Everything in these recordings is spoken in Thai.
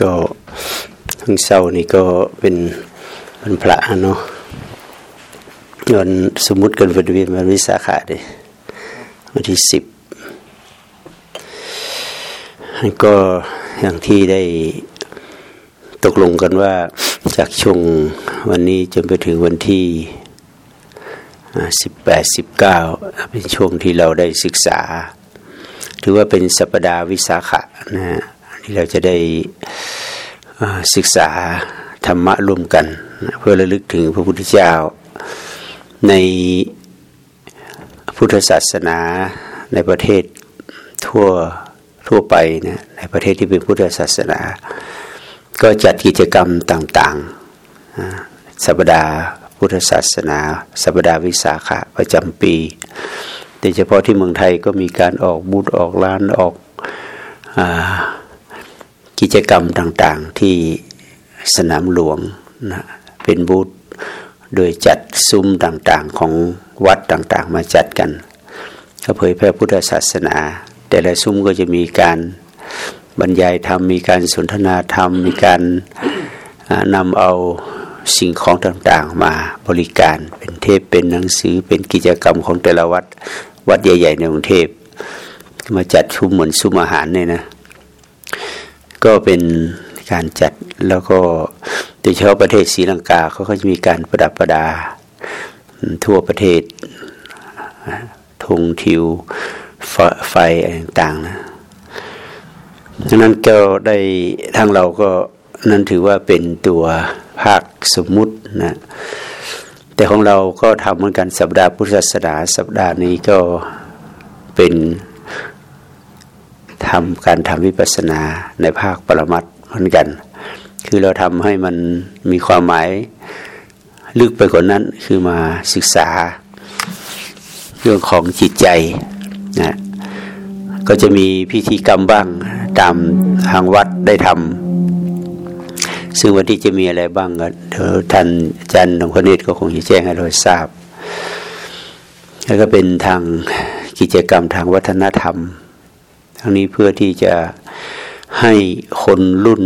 ก็ทั้งเศร้านี่ก็เป็นเป็นพระเนาะวันสมมติกันวันวิวันวิสาขาเลยวันที่สิบก็อย่างที่ได้ตกลงกันว่าจากช่วงวันนี้จนไปถึงวันที่ สิบแปดสิบเก้าเป็นช่วงที่เราได้ศึกษา ถือว่าเป็นสัปดาห์วิสาขะนะฮะที่เราจะได้ศึกษาธรรมะร่วมกัน เพื่อระลึกถึงพระพุทธเจ้า ในพุทธศาสนาในประเทศทั่วทั่วไปนะในประเทศที่เป็นพุทธศาสนา ก็จัดกิจกรรมต่างๆสัปดาห์ พุทธศาสนา สัปดาห์วิสาขะประจำปีโดยเฉพาะที่เมืองไทยก็มีการออกบูธออกร้านออกกิจกรรมต่างๆที่สนามหลวงนะเป็นบูธโดยจัดซุ้มต่างๆของวัดต่างๆ มาจัดกันก็เผยแพร่พุทธศาสนา แต่ละซุ้มก็จะมีการบรรยายธรรมมีการสนทนาธรรม มีการนำเอา สิ่งของต่างๆมาบริการเป็นเทพเป็นหนังสือเป็นกิจกรรมของแต่ละวัดวัดใหญ่ ๆ ในกรุงเทพมาจัดชุมเหมือนซุ้มอาหารเนี่ยนะ ก็เป็นการจัดแล้วก็โดยเฉพาะประเทศศรีลังกาเขาก็จะมีการประดับประดา ทั่วประเทศธงทิวไฟต่างๆนะดังนั้นก็ได้ทางเราก็นั่นถือว่าเป็นตัว ภาคสมมุตินะแต่ของเราก็ทำเหมือนกันสัปดาห์พุทธศาสนาสัปดาห์นี้ก็เป็นทำการทำวิปัสสนาในภาคปรมัตเหมือนกัน คือเราทำให้มันมีความหมายลึกไปกว่านั้นคือมาศึกษาเรื่องของจิตใจนะก็จะมีพิธีกรรมบ้างตามทางวัดได้ทำ ซึ่งวันที่จะมีอะไรบ้างก็เดี๋ยวท่านจารย์หลวงพ่อเนตรก็คงจะแจ้งให้เราทราบ แล้วก็เป็นทางกิจกรรมทางวัฒนธรรม ทั้งนี้เพื่อที่จะให้คนรุ่น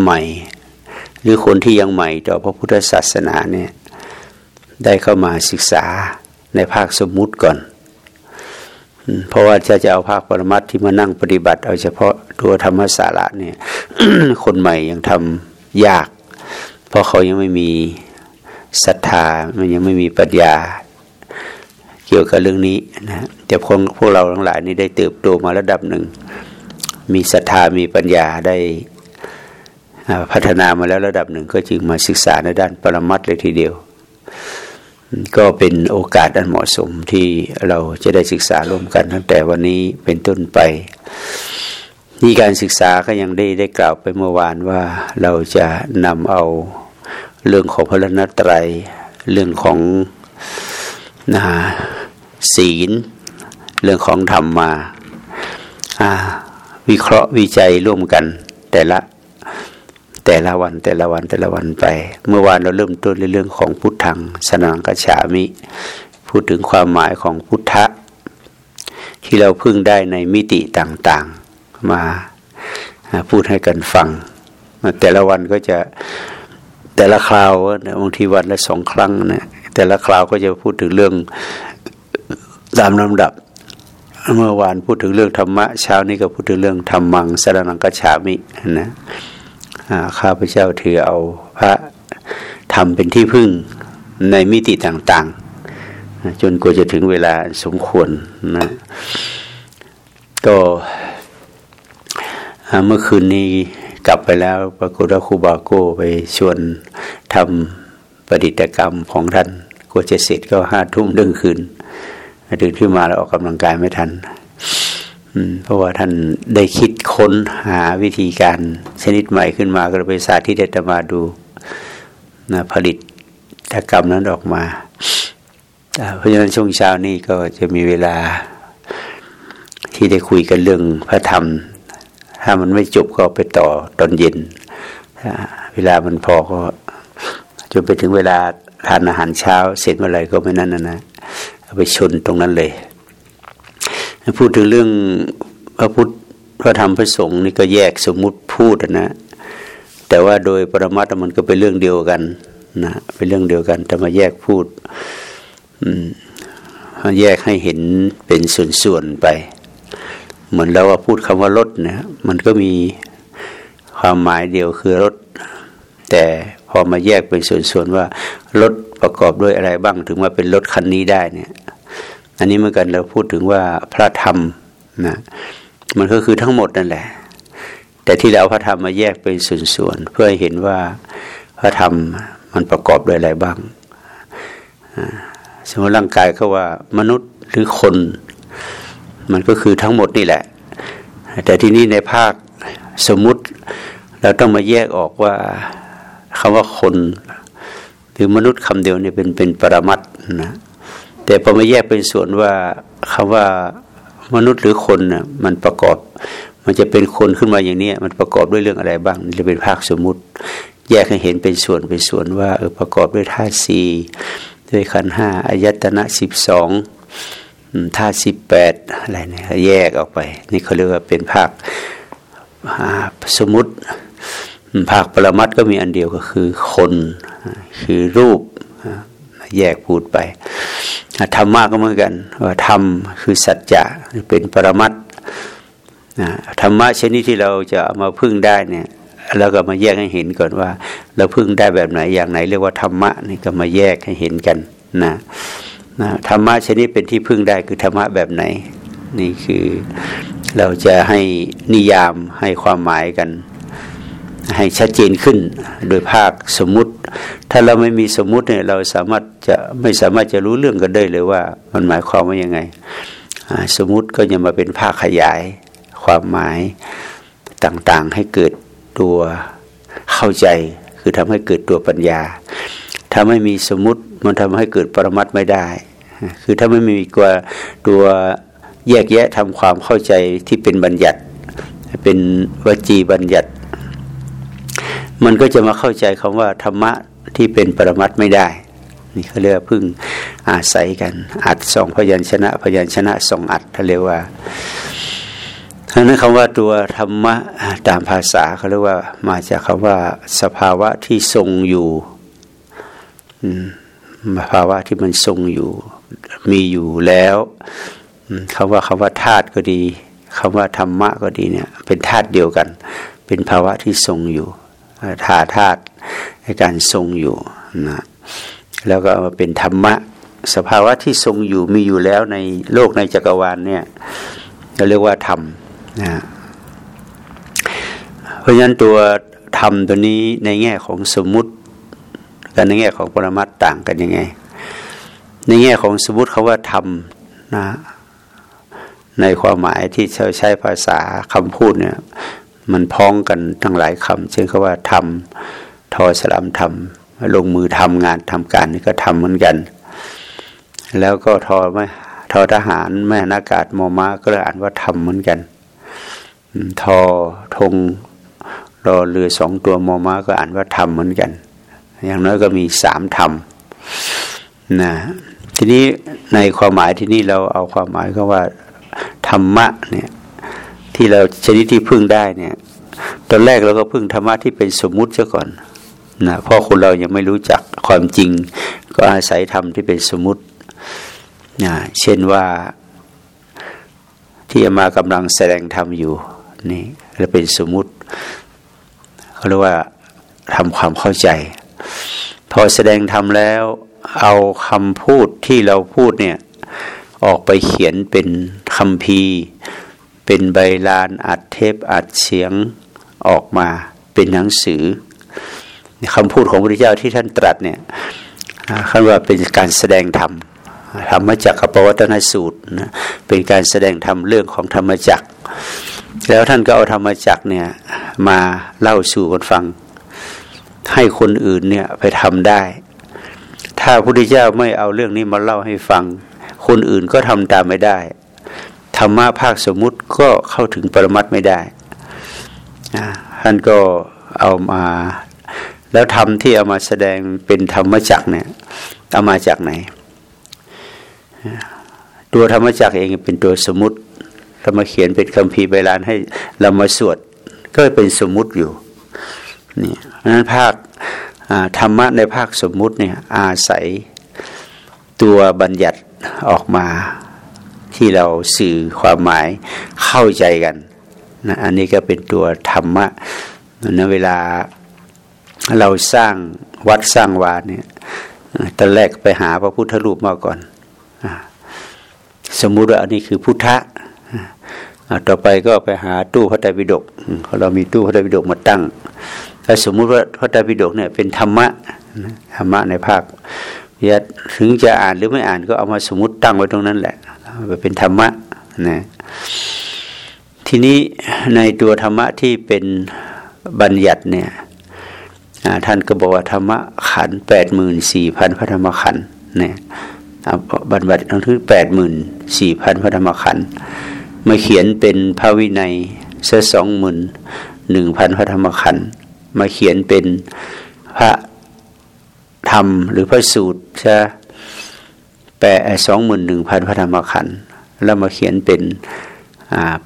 ใหม่ หรือคนที่ยังใหม่ต่อพระพุทธศาสนาเนี่ยได้เข้ามาศึกษาในภาคสมมุติก่อน เพราะว่าจะจะเอาภาคปรมัตที่มานั่งปฏิบัติ เอาเฉพาะตัวธรรมสาระเนี่ย คนใหม่ยังทำ ยาก เพราะเขายังไม่มีศรัทธามันยังไม่มีปัญญา เกี่ยวกับเรื่องนี้นะแต่พวกพวกเราทั้งหลายนี่ได้เติบโตมาระดับหนึ่ง มีศรัทธามีปัญญาได้พัฒนามาแล้วระดับหนึ่งก็จึงมาศึกษาในด้านปรมัตเลยทีเดียว ก็เป็นโอกาสอันเหมาะสมที่เราจะได้ศึกษาร่วมกันตั้งแต่วันนี้เป็นต้นไป นี่การศึกษาก็ยังได้ได้กล่าวไปเมื่อวานว่าเราจะนำเอาเรื่องของพระนตรัย เรื่องของนะศีล เรื่องของธรรมมาวิเคราะห์วิจัยร่วมกันแต่ละแต่ละวันแต่ละวันแต่ละวันไป เมื่อวานเราเริ่มต้นในเรื่องของพุทธังสนังกฉามิ พูดถึงความหมายของพุทธะที่เราพึ่งได้ในมิติต่างๆ มาพูดให้กันฟัง แต่ละวันก็จะแต่ละคราวบางทีวันละสองครั้งนะแต่ละคราวก็จะพูดถึงเรื่องตามลำดับ เมื่อวานพูดถึงเรื่องธรรมะเช้านี้ก็พูดถึงเรื่องธรรมังสรนังกัจฉามินะข้าพเจ้าถือเอาพระธรรมเป็นที่พึ่งในมิติต่างๆ จนกว่าจะถึงเวลาสมควรนะก็ เมื่อคืนนี้กลับไปแล้วปรากฏว่าครูบาโก้ไปชวนทำประดิษฐกรรมของท่านกว่าจะเสร็จก็ห้าทุ่มดึงคืนตื่นขึ้นมาแล้วออกกำลังกายไม่ทันเพราะว่าท่านได้คิดค้นหาวิธีการชนิดใหม่ขึ้นมาก็ไปสาธิตได้มาดูนะผลิตกรรมนั้นออกมา เพราะฉะนั้นช่วงเช้านี้ก็จะมีเวลาที่ได้คุยกันเรื่องพระธรรม ถ้ามันไม่จบก็ไปต่อตอนเย็น เวลามันพอก็จนไปถึงเวลาทานอาหารเช้า เสร็จเมื่อไรก็ไม่นั่นนะนะไปชนตรงนั้นเลย พูดถึงเรื่องพระพุทธพระธรรมพระสงฆ์นี่ก็แยกสมมุติพูดนะ แต่ว่าโดยปรมัตมันก็เป็นเรื่องเดียวกันนะเป็นเรื่องเดียวกัน แต่มาแยกพูดแยกให้เห็นเป็นส่วนๆไป เหมือนเราว่าพูดคำว่ารถนะมันก็มีความหมายเดียวคือรถ แต่พอมาแยกเป็นส่วนๆว่ารถประกอบด้วยอะไรบ้างถึงว่าเป็นรถคันนี้ได้เนี่ย อันนี้เมื่อกันเราพูดถึงว่าพระธรรมนะมันก็คือทั้งหมดนั่นแหละ แต่ที่เราพระธรรมมาแยกเป็นส่วนๆเพื่อให้เห็นว่าพระธรรมมันประกอบด้วยอะไรบ้างสมมติร่างกายก็ว่ามนุษย์หรือคน มันก็คือทั้งหมดนี่แหละ แต่ที่นี่ในภาคสมมุติเราต้องมาแยกออกว่าคำว่าคนหรือมนุษย์คำเดียวนี่เป็นเป็นปรมัตนะแต่พอมาแยกเป็นส่วนว่าคำว่ามนุษย์หรือคนนะ่ะมันประกอบ มันจะเป็นคนขึ้นมาอย่างนี้มันประกอบด้วยเรื่องอะไรบ้างจะเป็นภาคสมมุติ แยกให้เห็นเป็นส่วนเป็นส่วนว่าเออประกอบด้วยธาตุสี่ด้วยขันห้าอายตนะสิบสอง ธาตุสิบแปดอะไรเนี่ยแยกออกไป นี่เขาเรียกว่าเป็นภาคสมมติภาคปรมัตก็มีอันเดียวก็คือคนคือรูปแยกพูดไปธรรมะก็เหมือนกันว่าธรรมคือสัจจะเป็นปรมัตธรรมะชนิดที่เราจะมาพึ่งได้เนี่ยเราก็มาแยกให้เห็นก่อนว่า เราพึ่งได้แบบไหนอย่างไหน เรียกว่าธรรมะนี่ก็มาแยกให้เห็นกันนะ นะธรรมะชนิดเป็นที่พึ่งได้คือธรรมะแบบไหน นี่คือเราจะให้นิยามให้ความหมายกัน ให้ชัดเจนขึ้นโดยภาคสมมุติ ถ้าเราไม่มีสมมุติเนี่ยเราสามารถจะไม่สามารถจะรู้เรื่องกันได้เลยว่า มันหมายความว่ายังไง สมมุติก็จะมาเป็นภาคขยายความหมายต่างๆให้เกิดตัวเข้าใจ คือทำให้เกิดตัวปัญญา ถ้าไม่มีสมมติมันทำให้เกิดปรมัตไม่ได้ คือถ้าไม่มีกว่าตัวแยกแยะทำความเข้าใจที่เป็นบัญญัติ เป็นวจีบัญญัติ มันก็จะมาเข้าใจคำว่าธรรมะที่เป็นปรมัตไม่ได้นี่เขาเรียกพึ่งอาศัยกัน อัดสองพยัญชนะ พยัญชนะสองอัดเขาเรียกว่าทั้งนั้นคำว่าตัวธรรมะตามภาษาเขาเรียกว่ามาจากคำว่าสภาวะที่ทรงอยู่ ภาวะที่มันทรงอยู่ มีอยู่แล้วคำว่าคำว่าธาตุก็ดีคำว่าธรรมะก็ดีเนี่ย เป็นธาตุเดียวกัน เป็นภาวะที่ทรงอยู่ธาธาตุในการทรงอยู่นะแล้วก็มาเป็นธรรมะ สภาวะที่ทรงอยู่มีอยู่แล้วในโลกในจักรวาลเนี่ยเราเรียกว่าธรรมนะเพราะฉะนั้นตัวธรรมตัวนี้ในแง่ของสมมุติ กับในแง่ของปรมัตต่างกันยังไง ในแง่ของสมมติเขาว่าธรรมนะในความหมายที่ใช้ใช้ภาษาคำพูดเนี่ย มันพ้องกันทั้งหลายคำเช่นคำว่าทำทอสลัมทำลงมือทำงานทำการนี่ก็ทำเหมือนกัน แล้วก็ทอไม่ทอทหารแม่นากาศมอมาก็เลยอ่านว่าทำเหมือนกัน ทอธงรอเรือสองตัวมอมาก็อ่านว่าทำเหมือนกัน อย่างน้อยก็มีสามทำนะทีนี้ในความหมายที่นี่เราเอาความหมายก็ว่าธรรมะเนี่ยที่เราชนิดที่พึ่งได้เนี่ยตอนแรกเราก็พึ่งธรรมะที่เป็นสมมุติซะก่อนนะเพราะคนเรายังไม่รู้จักความจริง ก็อาศัยธรรมที่เป็นสมมุตินะเช่นว่าที่มากำลังแสดงธรรมอยู่นี่เราเป็นสมมุติเขาเรียกว่าทำความเข้าใจ พอแสดงธรรมแล้วเอาคำพูดที่เราพูดเนี่ยออกไปเขียนเป็นคำพีเป็นใบลานอัดเทปอัดเสียงออกมาเป็นหนังสือคำพูดของพระพุทธเจ้าที่ท่านตรัสเนี่ยคำว่าเป็นการแสดงธรรมธรรมจักรปวัตนสูตรนะเป็นการแสดงธรรมเรื่องของธรรมจักรแล้วท่านก็เอาธรรมจักรเนี่ยมาเล่าสู่คนฟัง ให้คนอื่นเนี่ยไปทำได้ ถ้าพระพุทธเจ้าไม่เอาเรื่องนี้มาเล่าให้ฟัง คนอื่นก็ทำตามไม่ได้ธรรมะภาคสมมุติก็เข้าถึงปรมัตไม่ได้ท่านก็เอามาแล้วธรรมที่เอามาแสดงเป็นธรรมจักเนี่ยเอามาจากไหน ตัวธรรมจักเองเป็นตัวสมมติเรามาเขียนเป็นคัมภีใบลานให้เรามาสวด ก็เป็นสมมุติอยู่ นี่นั้นภาคธรรมะในภาคสมมุติเนี่ยอาศัยตัวบัญญัติออกมาที่เราสื่อความหมายเข้าใจกันนะอันนี้ก็เป็นตัวธรรมะในเวลาเราสร้างวัดสร้างวาเนี่ยตอนแรกไปหาพระพุทธรูปมาก่อน สมมุติว่าอันนี้คือพุทธะต่อไปก็ไปหาตู้พระไตรปิฎกเรามีตู้พระไตรปิฎกมาตั้ง ถ้าสมมุติว่าพระไตรปิฎกเนี่ยเป็นธรรมะธรรมะในภาคยัดถึงจะอ่านหรือไม่อ่านก็เอามาสมมติตั้งไว้ตรงนั้นแหละเป็นธรรมะนะทีนี้ในตัวธรรมะที่เป็นบัญญัติเนี่ยท่านก็บอกว่าธรรมะขันแปดหมื่นสี่พันพระธรรมขันเนี่ยบัญญัติทั้งที่แปดหมื่นสี่พันพระธรรมขันมาเขียนเป็นพระวินัยเสียสองหมื่นหนึ่งพันพระธรรมขัน มาเขียนเป็นพระธรรมหรือพระสูตรใช่แปดสองหมื่นหนึ่งพันพระธรรมขันธ์แล้วมาเขียนเป็น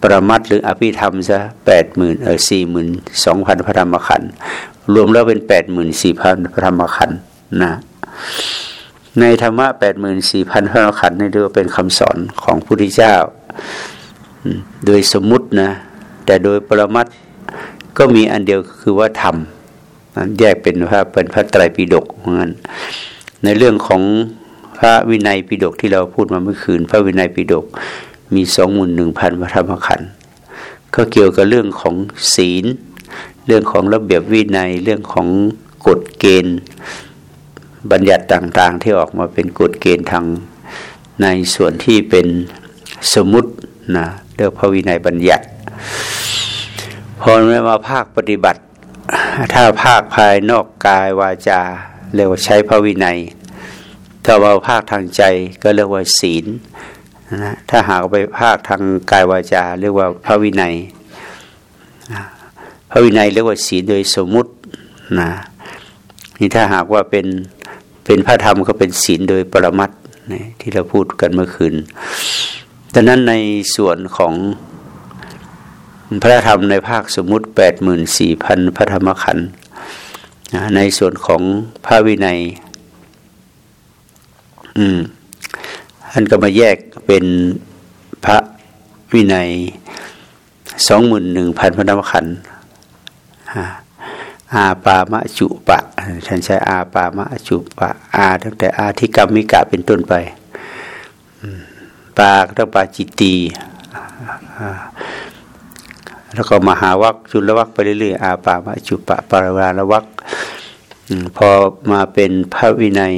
ปรมัตหรืออภิธรรมซะแปดหมื่นเออสี่หมื่นสองพันพระธรรมขันธ์รวมแล้วเป็นแปดหมื่นสี่พันพระธรรมขันธ์นะในธรรมะแปดหมื่นสี่พันพระธรรมขันธ์นี่เรียกว่าเป็นคำสอนของพระพุทธเจ้า โดยสมมุตินะแต่โดยปรมัต ก็มีอันเดียวคือว่าธรรมแยกเป็นพระเป็นพระไตรปิฎกเหมือนในเรื่องของพระวินัยปิฎกที่เราพูดมาเมื่อคืน พระวินัยปิฎกมีสองหมื่นหนึ่งพันพระธรรมขันธ์ก็เกี่ยวกับเรื่องของศีล เรื่องของระเบียบวินัยเรื่องของกฎเกณฑ์ บัญญัติต่างๆ ที่ออกมาเป็นกฎเกณฑ์ทางในส่วนที่เป็นสมุตินะเรียกพระวินัยบัญญัติ พอมาภาคปฏิบัติ ถ้าภาคภายนอกกายวาจาเรียกว่าใช้พระวินัย ถ้าว่าภาคทางใจก็เรียกว่าศีลนะถ้าหากไปภาคทางกายวาจาเรียกว่าพระวินัย พระวินัยเรียกว่าศีลโดยสมมุตินะนี่ถ้าหากว่าเป็นเป็นพระธรรมก็เป็นศีลโดยปรมัตนะที่เราพูดกันเมื่อคืนดังนั้นในส่วนของ พระธรรมในภาคสมมุติแปดหมื่นสี่พันพระธรรมขันธ์ในส่วนของพระวินัย อืมท่านก็มาแยกเป็นพระวินัยสองหมื่นหนึ่งพันพระธรรมขันธ์อาปามะจุปะท่านใช้อาปามะจุปะ อาตั้งแต่อาทิกรรมิกะเป็นต้นไปปาตั้งปาจิตตี แล้วก็มหาวัคจุลวัคไปเรื่อยๆอาปามะจุปะปารวาลวัคพอมาเป็นพระวินัย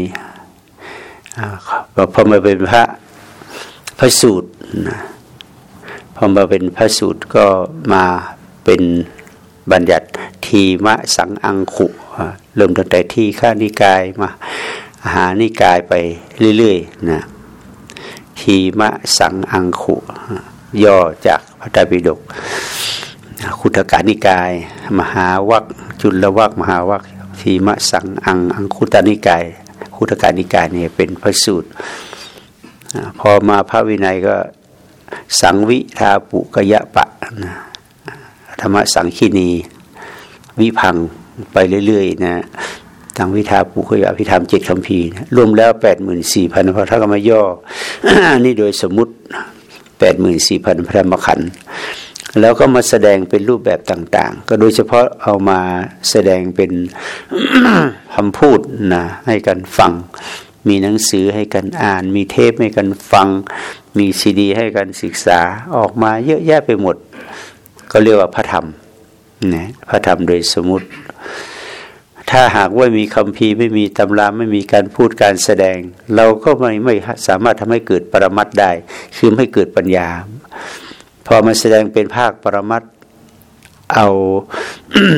พอมาเป็นพระพระสูตรพอมาเป็นพระสูตรก็มาเป็นบัญญัติทีมะสังอังขุเริ่มตั้งแต่ที่ข้านิกายมาอาหานิกายไปเรื่อยๆนะทีมะสังอังขุย่อจากพระไตรปิฎก คุถกานิกาย มหาวัคจุลวัคมหาวัคทีมะสังอังอังคุตานิกายคุถกานิกายเนี่ยเป็นพระสูตรพอมาพระวินัยก็สังวิทาปุกยะปะนะธรรมสังคีนี วิพังไปเรื่อยๆนะทางวิทาปุกยะพิธรรมเจ็ดคำพีนะรวมแล้วแปดหมื่นสี่พันพระธรรมย่อ นี่โดยสมมติแปดหมื่นสี่พันพระธรรมขันธ์ แล้วก็มาแสดงเป็นรูปแบบต่าง ๆ ก็โดยเฉพาะเอามาแสดงเป็นคำพูดนะให้กันฟัง มีหนังสือให้กันอ่าน มีเทปให้กันฟัง มีซีดี ให้กันศึกษาออกมาเยอะแยะไปหมด ก็เรียกว่าพระธรรมนะพระธรรมโดยสมมติ ถ้าหากว่ามีคำพีไม่มีตำราไม่มีการพูดการแสดง เราก็ไม่ไม่สามารถทำให้เกิดปรมัตได้ คือไม่เกิดปัญญา พอมาแสดงเป็นภาคปรมัตเอา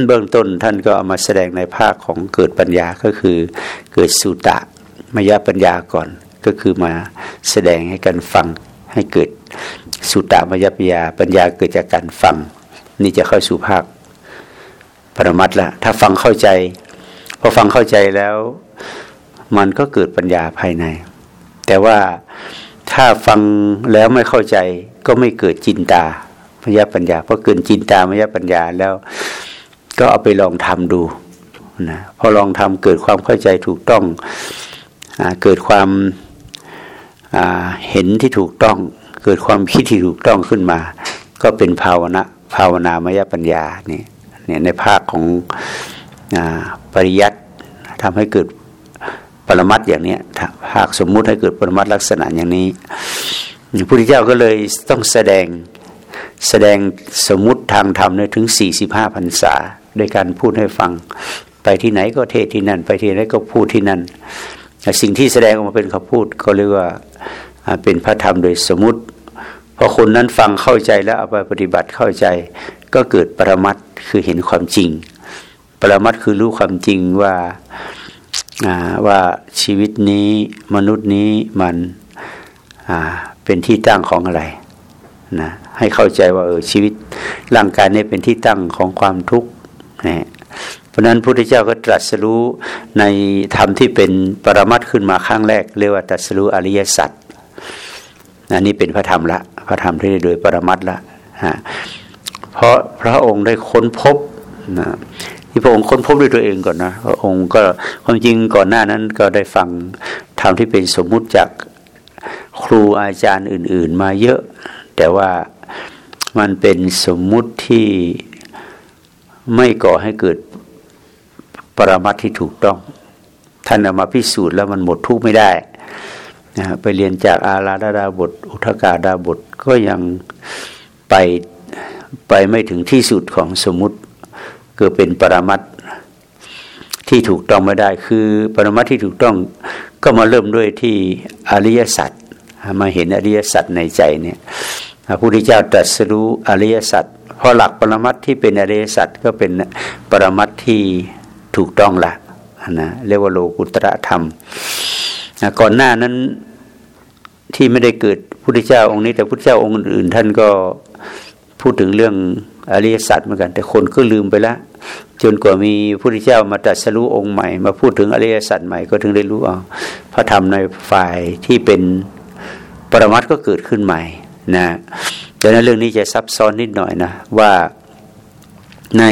เบื้องต้นท่านก็เอามาแสดงในภาคของเกิดปัญญาก็คือเกิดสุตะมยปัญญาก่อนก็คือมาแสดงให้กันฟังให้เกิดสุตตมยปัญญา ปัญญาเกิดจากการฟัง นี่จะเข้าสู่ภาคปรมัตละถ้าฟังเข้าใจพอฟังเข้าใจแล้ว มันก็เกิดปัญญาภายใน แต่ว่าถ้าฟังแล้วไม่เข้าใจ ก็ไม่เกิดจินตามยปัญญาเพอเกิดจินตามยปัญญาแล้ว ก็เอาไปลองทำดูนะพอลองทำเกิดความเข้าใจถูกต้องอเกิดความเห็นที่ถูกต้อง เกิดความคิดที่ถูกต้องขึ้นมา ก็เป็นภาวนาภาวนามยปัญญานี่เนี่ยในภาคของอปริยัติทำให้เกิดปรมัตอย่างนี้ภาคสมมุติให้เกิดปรมัตลักษณะอย่างนี้ พระพุทธเจ้าก็เลยต้องแสดงแสดงสมมุติทางธรรมเนี่ยถึงสี่สิบห้าพรรษาโดยการพูดให้ฟัง ไปที่ไหนก็เทศที่นั่น ไปที่ไหนก็พูดที่นั่น สิ่งที่แสดงออกมาเป็นคำพูดก็เรียกว่าเป็นพระธรรมโดยสมมุติพอคนนั้นฟังเข้าใจแล้วเอาไปปฏิบัติเข้าใจ ก็เกิดปรมัตคือเห็นความจริง ปรมัตคือรู้ความจริงว่าว่าชีวิตนี้มนุษย์นี้มัน เป็นที่ตั้งของอะไรนะให้เข้าใจว่าเออชีวิตร่างกายนี้เป็นที่ตั้งของความทุกข์นะเพราะนั้นพระพุทธเจ้าก็ตรัสรู้ในธรรมที่เป็นปรมัตขึ้นมาครั้งแรก เรียกว่าตรัสรู้อริยสัจอันนี้เป็นพระธรรมละพระธรรมที่โดยปรมัตละฮะเพราะพระองค์ได้ค้นพบนะที่พระองค์ค้นพบด้วยตัวเองก่อนนะพระองค์ก็ความจริงก่อนหน้านั้นก็ได้ฟังธรรมที่เป็นสมมุติจาก ครูอาจารย์อื่น ๆ มาเยอะ แต่ว่ามันเป็นสมมุติที่ไม่ก่อให้เกิดปรมัตที่ถูกต้อง ท่านเอามาพิสูจน์แล้วมันหมดทุกไม่ได้นะไปเรียนจากอาราดาดาบท อุทกาดาบทก็ยังไปไปไม่ถึงที่สุดของสมมุติเกิดเป็นปรมัตที่ถูกต้องไม่ได้ คือปรมัตที่ถูกต้อง ก็มาเริ่มด้วยที่อริยสัจมาเห็นอริยสัจในใจเนี่ยพระพุทธเจ้าตรัสรู้อริยสัจพอหลักปรมัตที่เป็นอริยสัจก็เป็นปรมัตที่ถูกต้องละนะเรียกว่าโลกุตระธรรมก่อนหน้านั้นที่ไม่ได้เกิดพุทธเจ้าองค์นี้ แต่พุทธเจ้าองค์อื่นท่านก็พูดถึงเรื่อง อริยสัจเหมือนกัน แต่คนก็ลืมไปแล้วจนกว่ามีพระพุทธเจ้ามาตรัสรู้องค์ใหม่ มาพูดถึงอริยสัจใหม่ก็ถึงได้รู้เอาพระธรรมในฝ่ายที่เป็นปรมัตก็เกิดขึ้นใหม่นะดังนั้นเรื่องนี้จะซับซ้อนนิดหน่อยนะว่าใน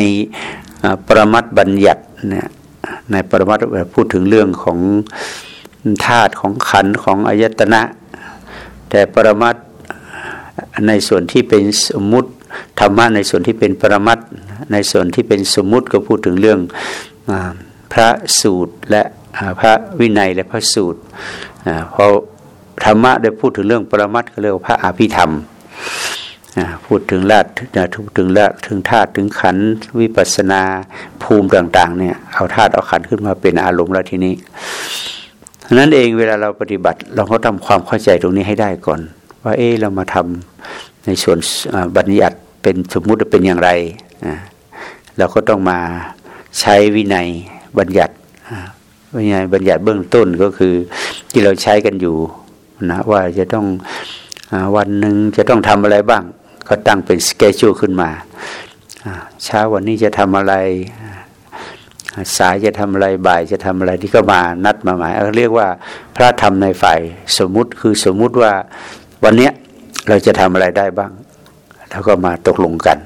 ปรมัตบัญญัติเนี่ยในปรมัตพูดถึงเรื่องของธาตุของขันของอายตนะ แต่ปรมัตในส่วนที่เป็นสมมุติ ธรรมะในส่วนที่เป็นปรมัตในส่วนที่เป็นสมมุติก็พูดถึงเรื่องพระสูตรและพระวินัยและพระสูตรพอธรรมะได้พูดถึงเรื่องปรมัตก็เรียกว่าพระอภิธรรมพูดถึงลาดถึงละถึงธาตุถึงขันวิปัสนาภูมิต่างๆเนี่ยเอาธาตุเอาขันขึ้นมาเป็นอารมณ์แล้วทีนี้นั้นเองเวลาเราปฏิบัติเราก็ทำความเข้าใจตรงนี้ให้ได้ก่อน ว่าเออเรามาทำ ในส่วนบัญญัติเป็นสมมุติเป็นอย่างไรเราก็ต้องมาใช้วินัยบัญญัติวินัยบัญญัติเบื้องต้นก็คือที่เราใช้กันอยู่นะว่าจะต้องวันหนึ่งจะต้องทำอะไรบ้าง ก็ตั้งเป็นสเกจชูขึ้นมาเช้าวันนี้จะทำอะไรสายจะทำอะไรบ่ายจะทำอะไรที่ก็มานัดมาหมายเรียกว่าพระธรรมในฝ่ายสมมุติคือสมมุติว่าวันเนี้ย เราจะทำอะไรได้บ้าง แล้วก็มาตกลงกัน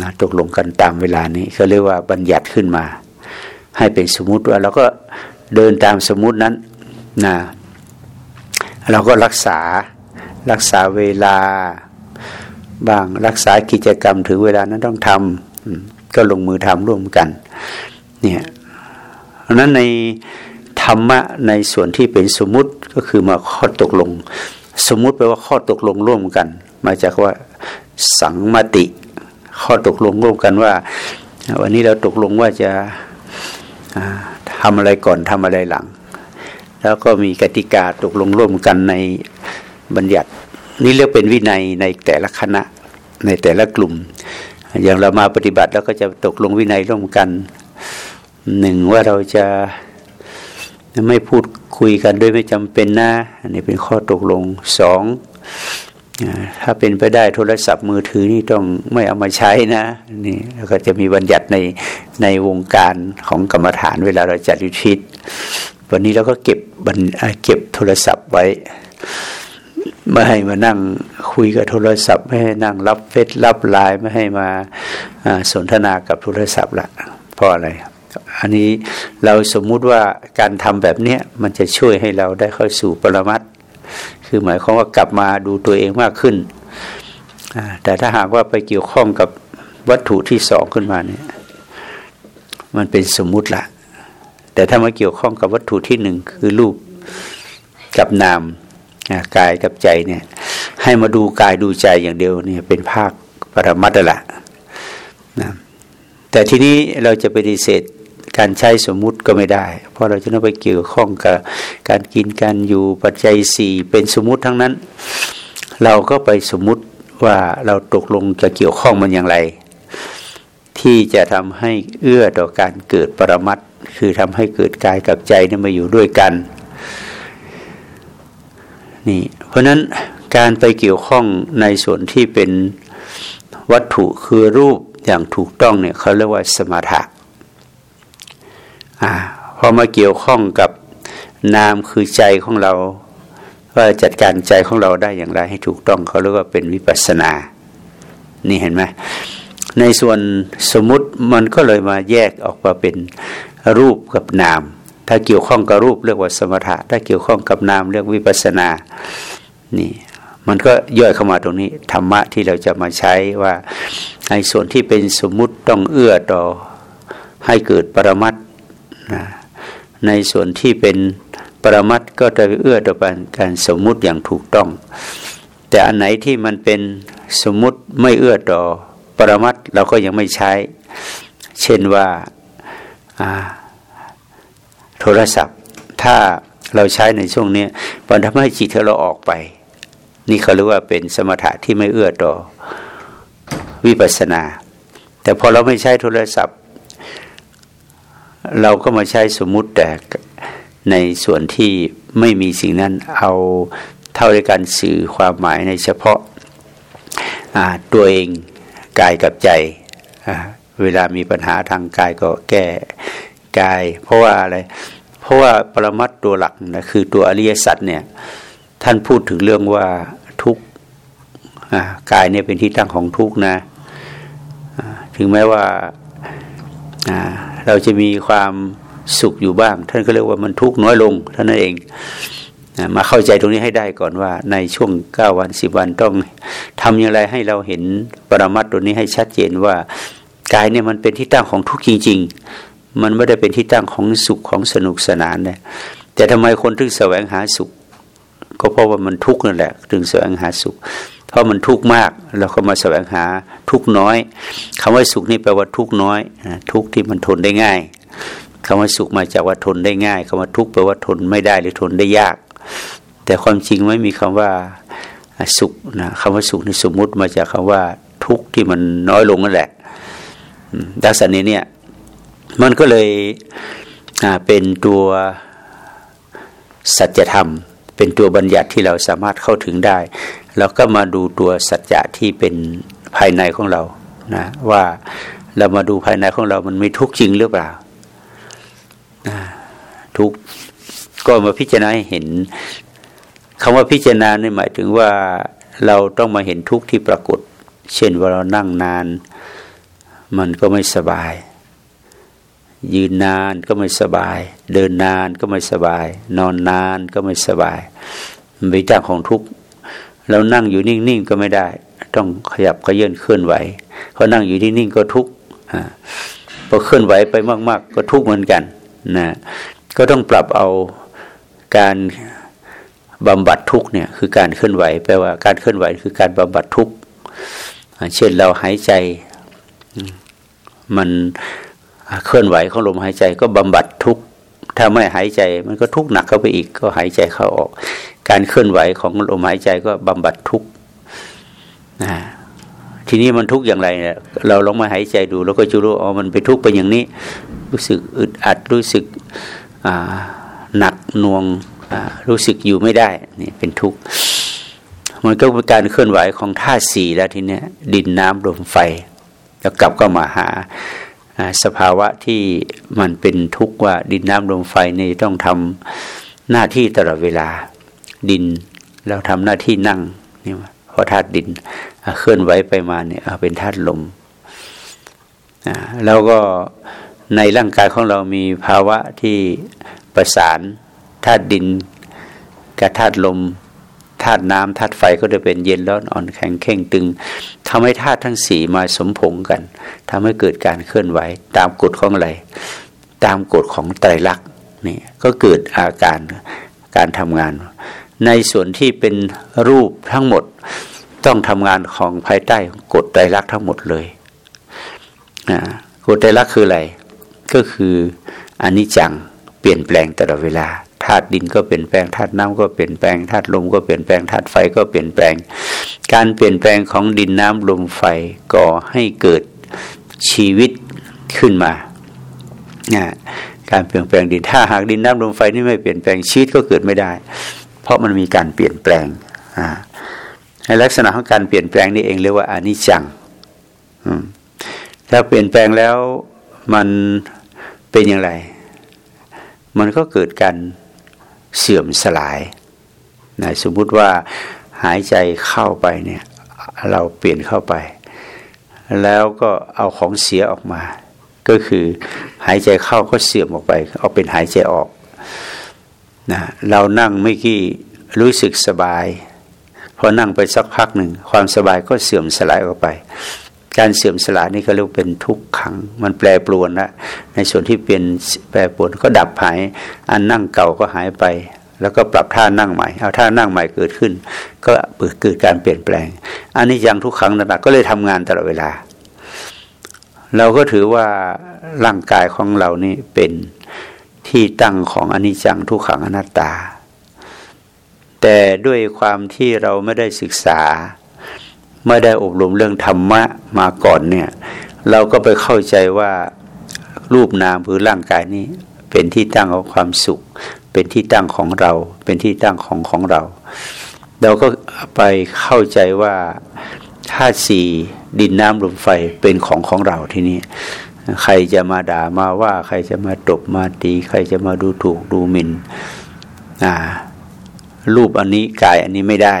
นะตกลงกันตามเวลานี้เขาเรียกว่าบัญญัติขึ้นมา ให้เป็นสมมติว่าเราก็เดินตามสมมตินั้นนะเราก็รักษารักษาเวลาบางรักษากิจกรรมถึงเวลานั้นต้องทำก็ลงมือทำร่วมกันเนี่ยเพราะนั้นในธรรมะในส่วนที่เป็นสมมติก็คือมาข้อตกลง สมมุติแปลว่าข้อตกลงร่วมกัน มาจากว่าสังมติ ข้อตกลงร่วมกันว่า วันนี้เราตกลงว่าจะทำอะไรก่อนทำอะไรหลัง แล้วก็มีกติกาตกลงร่วมกันในบัญญัติ นี่เรียกเป็นวินัยในแต่ละคณะในแต่ละกลุ่ม อย่างเรามาปฏิบัติแล้วก็จะตกลงวินัยร่วมกันหนึ่งว่าเราจะ ไม่พูดคุยกันโดยไม่จำเป็นนะอันนี้เป็นข้อตกลงสองถ้าเป็นไปได้โทรศัพท์มือถือนี่ต้องไม่เอามาใช้นะนี่แล้วก็จะมีบัญญัติในในวงการของกรรมฐานเวลาเราจัดยุทิศวันนี้เราก็เก็บบันเก็บโทรศัพท์ไว้ไม่ให้มานั่งคุยกับโทรศัพท์ ไม่ให้นั่งรับเฟซรับไลน์ไม่ให้มาสนทนากับโทรศัพท์ละเพราะอะไร อันนี้เราสมมุติว่าการทำแบบเนี้ยมันจะช่วยให้เราได้เข้าสู่ปรมัตคือหมายความว่ากลับมาดูตัวเองมากขึ้น แต่ถ้าหากว่าไปเกี่ยวข้องกับวัตถุที่สองขึ้นมาเนี่ยมันเป็นสมมุติละแต่ถ้ามาเกี่ยวข้องกับวัตถุที่หนึ่งคือรูปกับนามกายกับใจเนี่ยให้มาดูกายดูใจอย่างเดียวเนี่ยเป็นภาคปรมัตถละนะแต่ทีนี้เราจะปฏิเสธ การใช้สมมุติก็ไม่ได้ เพราะเราจะต้องไปเกี่ยวข้องกับการกินการอยู่ปัจจัยสี่เป็นสมมุติทั้งนั้น เราก็ไปสมมุติว่าเราตกลงจะเกี่ยวข้องมันอย่างไร ที่จะทำให้เอื้อต่อการเกิดปรมัตคือทำให้เกิดกายกับใจนี่มาอยู่ด้วยกันนี่เพราะนั้นการไปเกี่ยวข้องในส่วนที่เป็นวัตถุคือรูปอย่างถูกต้องเนี่ยเขาเรียกว่าสมถะ อ่าพอมาเกี่ยวข้องกับนามคือใจของเราว่าจัดการใจของเราได้อย่างไรให้ถูกต้องเขาเรียกว่าเป็นวิปัสนา นี่เห็นไหมในส่วนสมมติมันก็เลยมาแยกออกมาเป็นรูปกับนาม ถ้าเกี่ยวข้องกับรูปเรียกว่าสมถะ ถ้าเกี่ยวข้องกับนามเรียกวิปัสนา นี่ มันก็ย่อยเข้ามาตรงนี้ธรรมะที่เราจะมาใช้ว่าในส่วนที่เป็นสมมุติต้องเอื้อต่อให้เกิดปรมัตนะ ในส่วนที่เป็นปรมัตก็จะเอื้อต่อการสมมุติอย่างถูกต้อง แต่อันไหนที่มันเป็นสมมุติไม่เอื้อต่อปรมัตเราก็ยังไม่ใช้ เช่นว่าโทรศัพท์ ถ้าเราใช้ในช่วงนี้มันทำให้จิตเราออกไป นี่เขาเรียกว่าเป็นสมถะที่ไม่เอื้อต่อวิปัสนา แต่พอเราไม่ใช้โทรศัพท์ เราก็มาใช้สมมุติแต่ในส่วนที่ไม่มีสิ่งนั้นเอาเท่าในการสื่อความหมายในเฉพาะตัวเองกายกับใจ เวลามีปัญหาทางกายก็แก้กาย เพราะว่าอะไร เพราะว่าปรมัตตัวหลักนะคือตัวอริยสัจเนี่ยท่านพูดถึงเรื่องว่าทุกกายเนี่ยเป็นที่ตั้งของทุกนะถึงแม้ว่า เราจะมีความสุขอยู่บ้าง ท่านก็เรียกว่ามันทุกน้อยลงท่านนั่นเองมาเข้าใจตรงนี้ให้ได้ก่อนว่า ในช่วงเก้าวันสิบวันต้องทำอย่างไรให้เราเห็นปรมัตตัวนี้ให้ชัดเจนว่ากายเนี่ยมันเป็นที่ตั้งของทุกข์จริง ๆ มันไม่ได้เป็นที่ตั้งของสุขของสนุกสนานนี่ยแต่ทำไมคนถึงแสวงหาสุข ก็เพราะว่ามันทุกข์นั่นแหละ ถึงแสวงหาสุข เพราะมันทุกข์มาก เราก็มาแสวงหาทุกข์น้อยคำว่าสุขนี่แปลว่าทุกข์น้อยทุกข์ที่มันทนได้ง่ายคำว่าสุขมาจากว่าทนได้ง่ายคำว่าทุกข์แปลว่าทนไม่ได้หรือทนได้ยาก แต่ความจริงไม่มีคำว่าสุขนะคำว่าสุขในสมมุติมาจากคำว่าทุกข์ที่มันน้อยลงนั่นแหละดักษณะเนี่ยมันก็เลยเป็นตัวสัจธรรม เป็นตัวบัญญัติที่เราสามารถเข้าถึงได้ แล้วก็มาดูตัวสัจจะที่เป็นภายในของเรานะว่าเรามาดูภายในของเรามันมีทุกข์จริงหรือเปล่าทุกก็มาพิจารณาให้เห็นคำว่าพิจารณานี่หมายถึงว่าเราต้องมาเห็นทุกข์ที่ปรากฏ เช่นว่าเรานั่งนาน มันก็ไม่สบาย ยืนนานก็ไม่สบาย เดินนานก็ไม่สบาย นอนนานก็ไม่สบายมันเป็นจ้างของทุกข์ เรานั่งอยู่นิ่งๆก็ไม่ได้ ต้องขยับขยื่นเคลื่อนไหวเพราะนั่งอยู่นิ่งๆก็ทุกข์พอเคลื่อนไหวไปมาก ๆ ก็ทุกข์เหมือนกันนะก็ต้องปรับเอาการบำบัดทุกเนี่ยคือการเคลื่อนไหวแปลว่าการเคลื่อนไหวคือการบำบัดทุกเช่นเราหายใจมันเคลื่อนไหวของลมหายใจก็บำบัดทุก ถ้าไม่หายใจมันก็ทุกข์หนักเข้าไปอีก ก็หายใจเข้าออก การเคลื่อนไหวของลมหายใจก็บำบัดทุกข์นะทีนี้มันทุกข์อย่างไรเนี่ยเราลองมาหายใจดู แล้วก็จะรู้อ๋อมันไปทุกข์ไปอย่างนี้ รู้สึกอึดอัดรู้สึกหนักหน่วงรู้สึกอยู่ไม่ได้นี่เป็นทุกข์มันก็เป็นการเคลื่อนไหวของธาตุสี่แล้วทีเนี้ยดินน้ำลมไฟแล้วกลับก็มาหา สภาวะที่มันเป็นทุกข์ว่าดินน้ำลมไฟนี่ต้องทำหน้าที่ตลอดเวลา ดินเราทำหน้าที่นั่งนี่เพราะธาตุดินเคลื่อนไหวไปมาเนี่ยเป็นธาตุลมแล้วก็ในร่างกายของเรามีภาวะที่ประสานธาตุดินกับธาตุลม ธาตุน้ำธาตุไฟก็จะเป็นเย็นร้อนอ่อนแข็งเข่งตึงทำให้ธาตุทั้งสี่มาสมผงกันทำให้เกิดการเคลื่อนไหวตามกฎของอะไร ตามกฎของไตรลักษณ์นี่ก็เกิดอาการการทำงาน ในส่วนที่เป็นรูปทั้งหมดต้องทำงานของภายใต้กฎไตรลักษณ์ทั้งหมดเลยกฎไตรลักษณ์คืออะไร ก็คืออนิจจังเปลี่ยนแปลงตลอดเวลา ธาตุดินก็เปลี่ยนแปลงธาตุน้ำก็เปลี่ยนแปลงธาตุลมก็เปลี่ยนแปลงธาตุไฟก็เปลี่ยนแปลง การเปลี่ยนแปลงของดินน้ำลมไฟก่อให้เกิดชีวิตขึ้นมานะการเปลี่ยนแปลงดินถ้าหากดินน้ำลมไฟนี่ไม่เปลี่ยนแปลงชีวิตก็เกิดไม่ได้ เพราะมันมีการเปลี่ยนแปลงในลักษณะของการเปลี่ยนแปลงนี่เองเรียกว่าอนิจจังถ้าเปลี่ยนแปลงแล้วมันเป็นอย่างไร มันก็เกิดการ เสื่อมสลายนะสมมุติว่าหายใจเข้าไปเนี่ยเราเปลี่ยนเข้าไป แล้วก็เอาของเสียออกมา ก็คือหายใจเข้าก็เสื่อมออกไป เอาเป็นหายใจออกนะเรานั่งไม่กี่รู้สึกสบายพอนั่งไปสักพักหนึ่งความสบายก็เสื่อมสลายออกไป การเสื่อมสลายนี่ก็เรียกเป็นทุกขัง มันแปรปรวนละในส่วนที่เป็นแปรปรวนก็ดับหาย อันนั่งเก่าก็หายไป แล้วก็ปรับท่านั่งใหม่ เอาท่านั่งใหม่เกิดขึ้น ก็เกิดการเปลี่ยนแปลง อันนี้ยังทุกขังนักก็เลยทำงานตลอดเวลา เราก็ถือว่าร่างกายของเรานี่เป็นที่ตั้งของอนิจจังทุกขังอนัตตา แต่ด้วยความที่เราไม่ได้ศึกษา ไม่ได้อบรมเรื่องธรรมะมาก่อนเนี่ย เราก็ไปเข้าใจว่ารูปนามหรือร่างกายนี้ เป็นที่ตั้งของความสุข เป็นที่ตั้งของเรา เป็นที่ตั้งของของเรา เราก็ไปเข้าใจว่าธาตุสี่ดินน้ำลมไฟเป็นของของเราที่นี้ใครจะมาด่ามาว่า ใครจะมาตบมาตี ใครจะมาดูถูกดูหมิน่นรูปอันนี้กายอันนี้ไม่ได้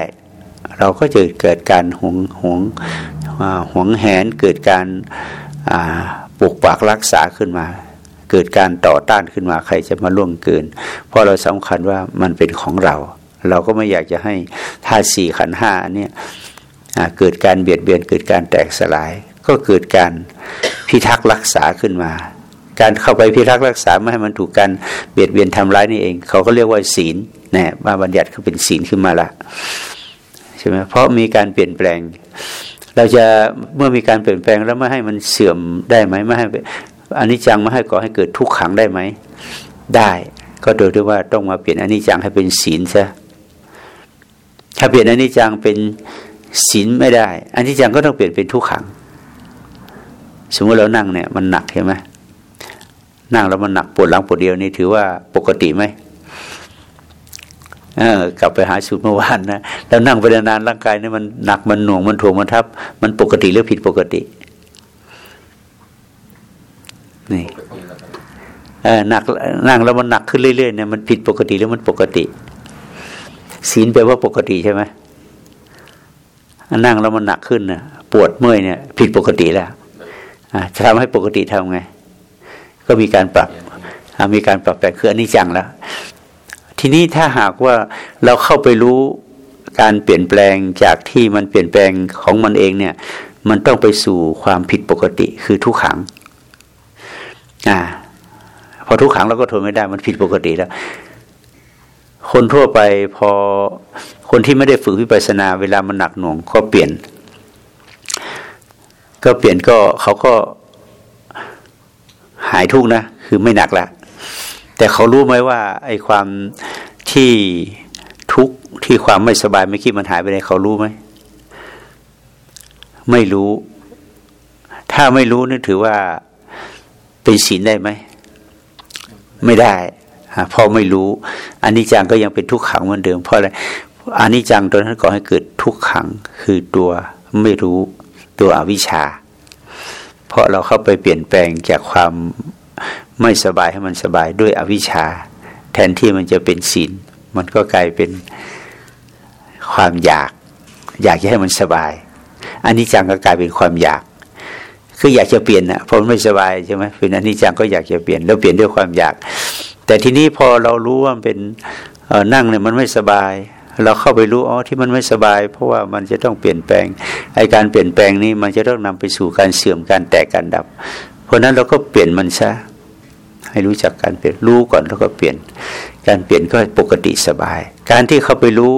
เราก็จะเกิดการหวงหวงหวงแหนเกิดการปกปักรักษาขึ้นมา เกิดการต่อต้านขึ้นมาใครจะมาล่วงเกิน เพราะเราสำคัญว่ามันเป็นของเรา เราก็ไม่อยากจะให้ธาตุสี่ขันห้าเนี่ยเกิดการเบียดเบียนเกิดการแตกสลาย ก็เกิดการพิทักษ์รักษาขึ้นมา การเข้าไปพิทักษ์รักษาไม่ให้มันถูกการเบียดเบียนทำร้ายนี่เอง เขาก็เรียกว่าศีลนะมาบัญญัติเขาเป็นศีลขึ้นมาละ ช่ไหมเพราะมีการเปลี่ยนแปลง เราจะเมื่อมีการเปลี่ยนแปลงแล้วไม่ให้มันเสื่อมได้ไหมไม่ให้อันนี้จังไม่ให้ก่อให้เกิดทุกขังได้ไหมได้ ก็โดยที่ว่าต้องมาเปลี่ยนอันนี้จังให้เป็นศีลซะถ้าเปลี่ยนอันนี้จังเป็นศีลไม่ได้ อันนี้จังก็ต้องเปลี่ยนเป็นทุกขัง สมมติเรานั่งเนี่ยมันหนักเห็นไหมนั่งแล้วมันหนักปวดหลังปวดเดียวนี่ถือว่าปกติไหม กลับไปหาสูตรเมื่อวานนะแล้วนั่งไปนานร่างกายนี่มันหนักมันหน่วงมันถ่วงมันทับ มันปกติหรือผิดปกติ นี่หนักนั่งแล้วมันหนักขึ้นเรื่อยๆเนี่ยมันผิดปกติหรือมันปกติ ศีลแปลว่าปกติใช่ไหมนั่งแล้วมันหนักขึ้นนะปวดเมื่อยเนี่ย ผิดปกติแล้วจะทำให้ปกติทำไง ก็มีการปรับมีการปรับแปลงคืออนิจจังแล้ว ทีนี้ถ้าหากว่าเราเข้าไปรู้การเปลี่ยนแปลงจากที่มันเปลี่ยนแปลงของมันเองเนี่ย มันต้องไปสู่ความผิดปกติคือทุกขัง อ่า พอทุกขังเราก็ทนไม่ได้มันผิดปกติแล้ว คนทั่วไปพอคนที่ไม่ได้ฝึกวิปัสนาเวลามันหนักหน่วงก็เปลี่ยน ก็เปลี่ยนก็เขาก็หายทุกนะ คือไม่หนักละ แต่เขารู้ไหมว่า ไอ้ความที่ทุกที่ความไม่สบายไม่คิดมันหายไปไหนเขารู้ไหมไม่รู้ ถ้าไม่รู้นี่ถือว่าเป็นศีลได้ไหมไม่ได้พอไม่รู้อันนี้จังก็ยังเป็นทุกขังเหมือนเดิมเพราะอะไรอันนี้จังตัวนั้นก่อให้เกิดทุกขังคือตัวไม่รู้ตัวอวิชชา เพราะเราเข้าไปเปลี่ยนแปลงจากความ ไม่สบายให้มันสบายด้วยอวิชชา แทนที่มันจะเป็นศีลมันก็กลายเป็นความอยาก อยากจะให้มันสบาย อันนี้จังก็กลายเป็นความอยาก คืออยากจะเปลี่ยนนะเพราะไม่สบายใช่ไหมเป็นอันนี้จังก็อยากจะเปลี่ยน แล้วเปลี่ยนด้วยความอยาก แต่ทีนี้พอเรารู้ว่าเป็นนั่งเนี่ยมันไม่สบาย เราเข้าไปรู้อ๋อที่มันไม่สบาย เพราะว่ามันจะต้องเปลี่ยนแปลงไอการเปลี่ยนแปลงนี้มันจะต้องนำไปสู่การเสื่อมการแตกการดับ เพราะนั้นเราก็เปลี่ยนมันซะ ให้รู้จักการเปลี่ยนรู้ก่อนแล้วก็เปลี่ยน การเปลี่ยนก็ปกติสบาย การที่เขาไปรู้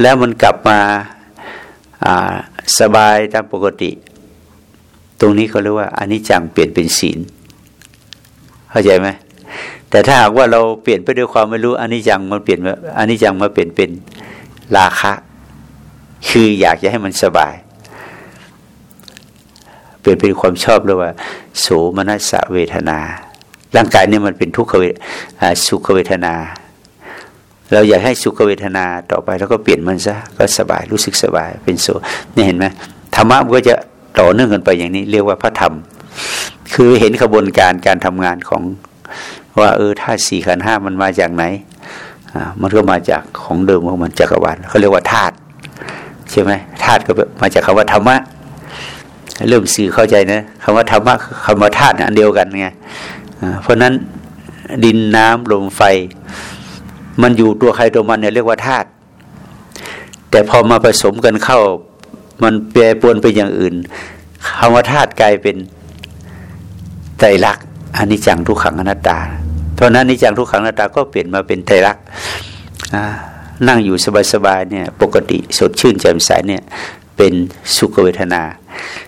แล้วมันกลับมาสบายตามปกติ ตรงนี้เขาเรียกว่าอันนี้จังเปลี่ยนเป็นศีลเข้าใจไหมแต่ถ้าหากว่าเราเปลี่ยนไปด้วยความไม่รู้อันนี้จังมันเปลี่ยนอันนี้จังมาเปลี่ยนเป็นราคะ คืออยากจะให้มันสบาย เปลี่ยนเป็นความชอบเลยว่า โสมนัสเวทนา ร่างกายนี่มันเป็นทุกขเวสุขเวทนา เราอยากให้สุขเวทนาต่อไปแล้วก็เปลี่ยนมันซะก็สบายรู้สึกสบายเป็นโสนี่เห็นไหมธรรมะมันก็จะต่อเนื่องกันไปอย่างนี้เรียกว่าพระธรรม คือเห็นขบวนการการทำงานของว่าเออธาตุสี่ขันห้ามันมาจากไหนมันก็มาจากของเดิมของมันจักรวาลเขาเรียกว่าธาตุใช่ไหมธาตุก็มาจากคำว่าธรรมะเริ่มสื่อเข้าใจนะคำว่าธรรมะคำว่าธาตุอันเดียวกันไง เพราะนั้นดินน้ำลมไฟ มันอยู่ตัวใครตัวมันเนี่ยเรียกว่าธาตุแต่พอมาผสมกันเข้า มันแปรปวนไปอย่างอื่นคำว่าธาตุกลายเป็นไตรลักษณ์อนิจจังทุกขังอนัตตา เพราะนั้นอนิจจังทุกขังอนัตตาก็เปลี่ยนมาเป็นไตรลักษณ์นั่งอยู่สบายๆเนี่ยปกติสดชื่นแจ่มใสเนี่ยเป็นสุขเวทนา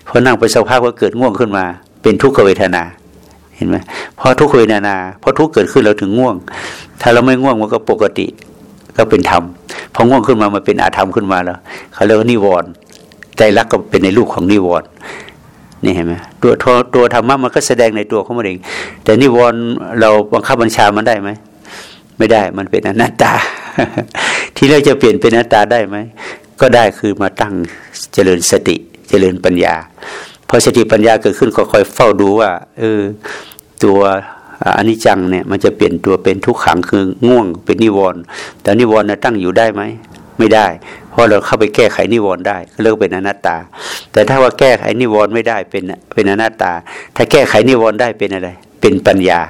พอนั่งไปสักพักก็เกิดง่วงขึ้นมา เป็นทุกขเวทนา เห็นไหมพอทุกขเวทนาพอทุกเกิดขึ้นเราถึงง่วง ถ้าเราไม่ง่วงมันก็ปกติก็เป็นธรรมพอง่วงขึ้นมามันเป็นอาธรรมขึ้นมาแล้วเขาเรียกว่านิวรณ์ใจรักก็เป็นในรูปของนิวรณ์นี่เห็นไหมตัวตัวตัวธรรมะมันก็แสดงในตัวของมันเอง แต่นิวรณ์เราบังคับบัญชามันได้ไหมไม่ได้มันเป็นอนัตตา ที่เราจะเปลี่ยนเป็นอนัตตาได้ไหมก็ได้คือมาตั้งเจริญสติ เจริญปัญญา พอสติปัญญาเกิดขึ้นก็คอยเฝ้าดูว่าเออตัวอนิจจังเนี่ยมันจะเปลี่ยนตัวเป็นทุกขังคือง่วงเป็นนิวรณ์แต่นิวรณ์ตั้งอยู่ได้ไหมไม่ได้ เพราะเราเข้าไปแก้ไขนิวรณ์ได้ก็เรียกเป็นอนัตตา แต่ถ้าว่าแก้ไขนิวรณ์ไม่ได้เป็นเป็นอนัตตา ถ้าแก้ไขนิวรณ์ได้เป็นอะไร เป็นปัญญา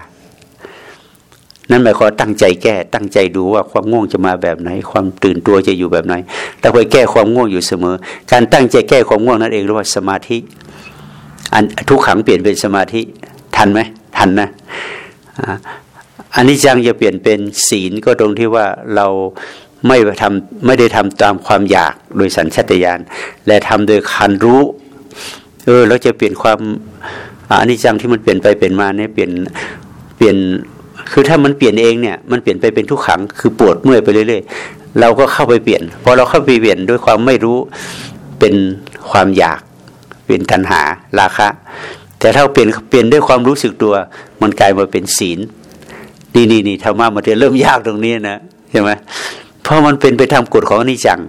นั่นหมายความตั้งใจแก้ตั้งใจดูว่าความง่วงจะมาแบบไหน ความตื่นตัวจะอยู่แบบไหนแต่คอยแก้ความง่วงอยู่เสมอ การตั้งใจแก้ความง่วงนั่นเองเรียกว่าสมาธิ อันทุกขังเปลี่ยนเป็นสมาธิทันไหมทันนะอันนี้จังจะเปลี่ยนเป็นศีลก็ตรงที่ว่าเราไม่ทำไม่ได้ทำตามความอยากโดยสัญชาตญาณและทำโดยคันรู้ เออเราจะเปลี่ยนความอันนี้จังที่มันเปลี่ยนไปเปลี่ยนมาเนี่ยเปลี่ยนเปลี่ยนคือถ้ามันเปลี่ยนเองเนี่ยมันเปลี่ยนไปเป็นทุกขังคือปวดเมื่อยไปเรื่อยๆเราก็เข้าไปเปลี่ยนพอเราเข้าไปเปลี่ยนด้วยความไม่รู้เป็นความอยาก เป็นตัณหาราคะ แต่ถ้าเปลี่ยนเปลี่ยนด้วยความรู้สึกตัว มันกลายมาเป็นศีล นี่นี่นี่ธรรมะมันจะเริ่มยากตรงนี้นะใช่ไหมเพราะมันเป็นไปทำกฎของอนิจจัง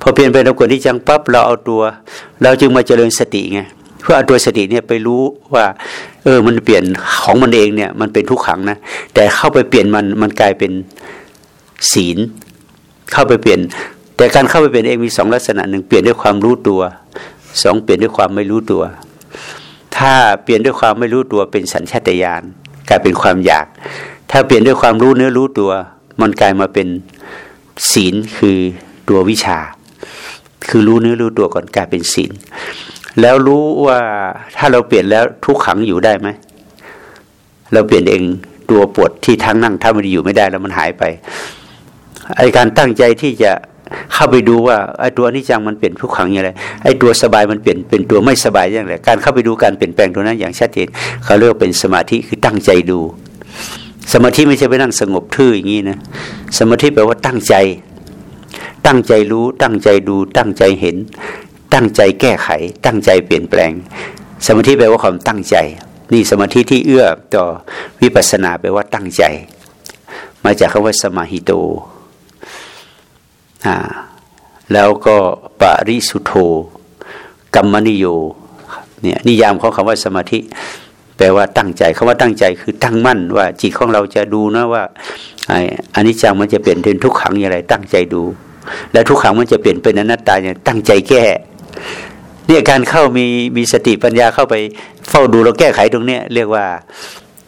พอเปลี่ยนไปตามกฎอนิจจังปั๊บเราเอาตัว เราจึงมาเจริญสติไงเพื่อเอาตัวสติเนี่ยไปรู้ว่า เออมันเปลี่ยนของมันเองเนี่ย มันเป็นทุกขังนะแต่เข้าไปเปลี่ยนมันมันกลายเป็นศีล เข้าไปเปลี่ยน แต่การเข้าไปเปลี่ยนเองมีสองลักษณะหนึ่งเปลี่ยนด้วยความรู้ตัว สองเปลี่ยนด้วยความไม่รู้ตัว ถ้าเปลี่ยนด้วยความไม่รู้ตัวเป็นสัญชาตญาณกลายเป็นความอยาก ถ้าเปลี่ยนด้วยความรู้เนื้อรู้ตัว มันกลายมาเป็นศีลคือตัววิชา คือรู้เนื้อรู้ตัวก่อนกลายเป็นศีล แล้วรู้ว่าถ้าเราเปลี่ยนแล้วทุกขังอยู่ได้ไหมเราเปลี่ยนเองตัวปวดที่ทั้งนั่งถ้ามันอยู่ไม่ได้แล้วมันหายไปไอการตั้งใจที่จะ เข้าไปดูว่าไอ้ตัวอนี้จังมันเปลี่ยนทุกขังอย่างไรไอ้ตัวสบายมันเปลี่ยนเป็นตัวไม่สบายอย่างไรการเข้าไปดูการเปลี่ยนแปลงตัวนั้นอย่างชัดเจนเขาเรียกเป็นสมาธิคือตั้งใจดู สมาธิไม่ใช่ไปนั่งสงบทื่ออย่างนี้นะสมาธิแปลว่าตั้งใจ ตั้งใจรู้ ตั้งใจดู ตั้งใจเห็น ตั้งใจแก้ไข ตั้งใจเปลี่ยนแปลง สมาธิแปลว่าความตั้งใจ นี่สมาธิที่เอื้อต่อวิปัสสนาแปลว่าตั้งใจ มาจากคำว่าสมาหิโต แล้วก็ปริสุโธกัมมนิโยเนี่ยนิยามของคำว่าสมาธิ แปลว่าตั้งใจคำว่าตั้งใจคือตั้งมั่นว่าจิตของเราจะดูนะว่าอันนี้จังมันจะเปลี่ยนเป็นทุกขังอย่างไร ตั้งใจดู แล้วทุกขังมันจะเปลี่ยนเป็นอนัตตาเนี่ยตั้งใจแก้เนี่ยการเข้ามีมีสติปัญญาเข้าไปเฝ้าดูเราแก้ไขตรงเนี้ยเรียกว่า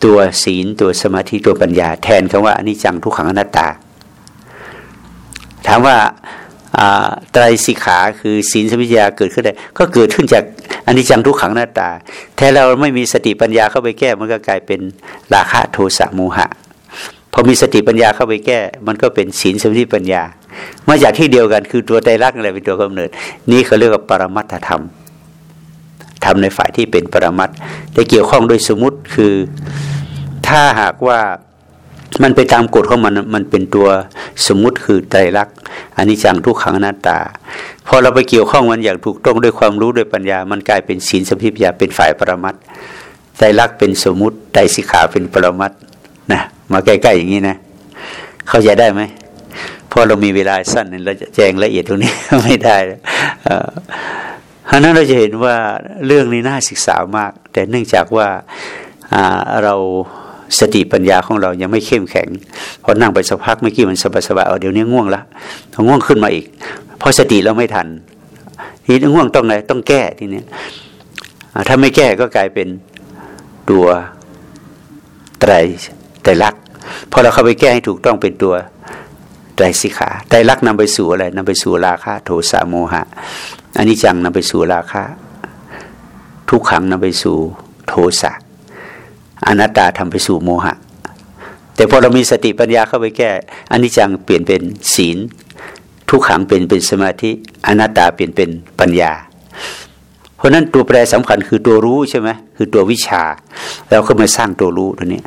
ตัวศีลตัวสมาธิตัวปัญญา แทนคำว่าอนิจจังทุกขังอนัตตา ถามว่าไตรสิกขาคือศีลสมิญญาเกิดขึ้นได้ ก็เกิดขึ้นจากอันิจจังทุกขังหน้าตา แท้เราไม่มีสติปัญญาเข้าไปแก้ มันก็กลายเป็นราคะโทสะโมหะ พอมีสติปัญญาเข้าไปแก้ มันก็เป็นศีลสมาธิปัญญา มาจากที่เดียวกันคือตัวใจรักอะไรเป็นตัวกำเนิด นี่เขาเรียกว่าปรมัตถธรรมทำในฝ่ายที่เป็นปรมัตแต่เกี่ยวข้องโดยสมมติคือถ้าหากว่า มันไปตามกฎของมันมันเป็นตัวสมมุติคือใจรักอันนี้จังทุกขังหน้าตา พอเราไปเกี่ยวข้องมันอย่างถูกต้องด้วยความรู้ด้วยปัญญา มันกลายเป็นศีลสมพิพยาเป็นฝ่ายปรมัตใจรักเป็นสมมุติใจสิขาเป็นปรมัตนะมาใกล้ๆอย่างนี้นะ เข้าใจได้ไหมพอเรามีเวลาสั้นเราจะแจงละเอียดตรงนี้ไม่ได้เพราะนั้นเราจะเห็นว่าเรื่องนี้น่าศึกษามาก แต่เนื่องจากว่าเรา สติปัญญาของเรายังไม่เข้มแข็งพอนั่งไปสักพักเมื่อกี้มันสบายๆเอาเดี๋ยวนี้ง่วงละพอง่วงขึ้นมาอีก เพราะสติเราไม่ทันทีนี้ง่วงต้องไงต้องแก้ทีนี้ถ้าไม่แก้ก็กลายเป็นตัวไตรไตรลักษณ์พอเราเข้าไปแก้ให้ถูกต้องเป็นตัวไตรสิขาไตรลักษณ์นำไปสู่อะไรนำไปสู่ราคะโทสะโมหะอันนี้จังนำไปสู่ราคะทุกขังนำไปสู่โทสะ อนัตตาทำไปสู่โมหะ แต่พอเรามีสติปัญญาเข้าไปแก้อันนี้จังเปลี่ยนเป็นศีล ทุกขังเป็นเป็นสมาธิอนัตตาเปลี่ยนเป็นปัญญา เพราะนั้นตัวแปรสำคัญคือตัวรู้ใช่ไหมคือตัววิชาเราก็มาสร้างตัวรู้ตัวนี้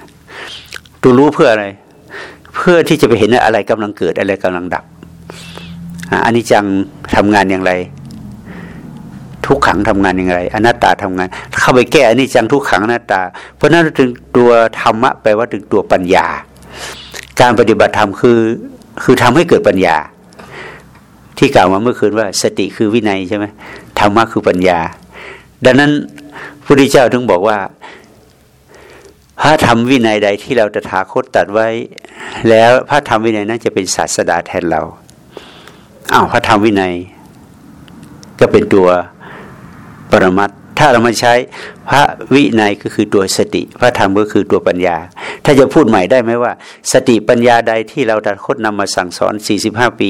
ตัวรู้เพื่ออะไร เพื่อที่จะไปเห็นอะไรกำลังเกิดอะไรกำลังดับอันนี้จังทำงานอย่างไร ทุกขังทำงานยังไงอนัตตาทำงาน เข้าไปแก้อันนี้จังทุกขังอนัตตา เพราะนั้นถึงตัวธรรมะแปลว่าถึงตัวปัญญา การปฏิบัติธรรมคือคือทำให้เกิดปัญญา ที่กล่าวมาเมื่อคืนว่า สติคือวินัยใช่ไหมธรรมะคือปัญญา ดังนั้นพระพุทธเจ้าถึงบอกว่า พระธรรมวินัยใดที่เราตถาคตตัดไว้ แล้วพระธรรมวินัยนั้นจะเป็นศาสดาแทนเราอ้าวพระธรรมวินัย ก็เป็นตัว ปรมัตถ้าเรามาใช้พระวินัยก็คือตัวสติ พระธรรมก็คือตัวปัญญา ถ้าจะพูดใหม่ได้ไหมว่า สติปัญญาใดที่เราดัดคดนำมาสั่งสอน 45 ปี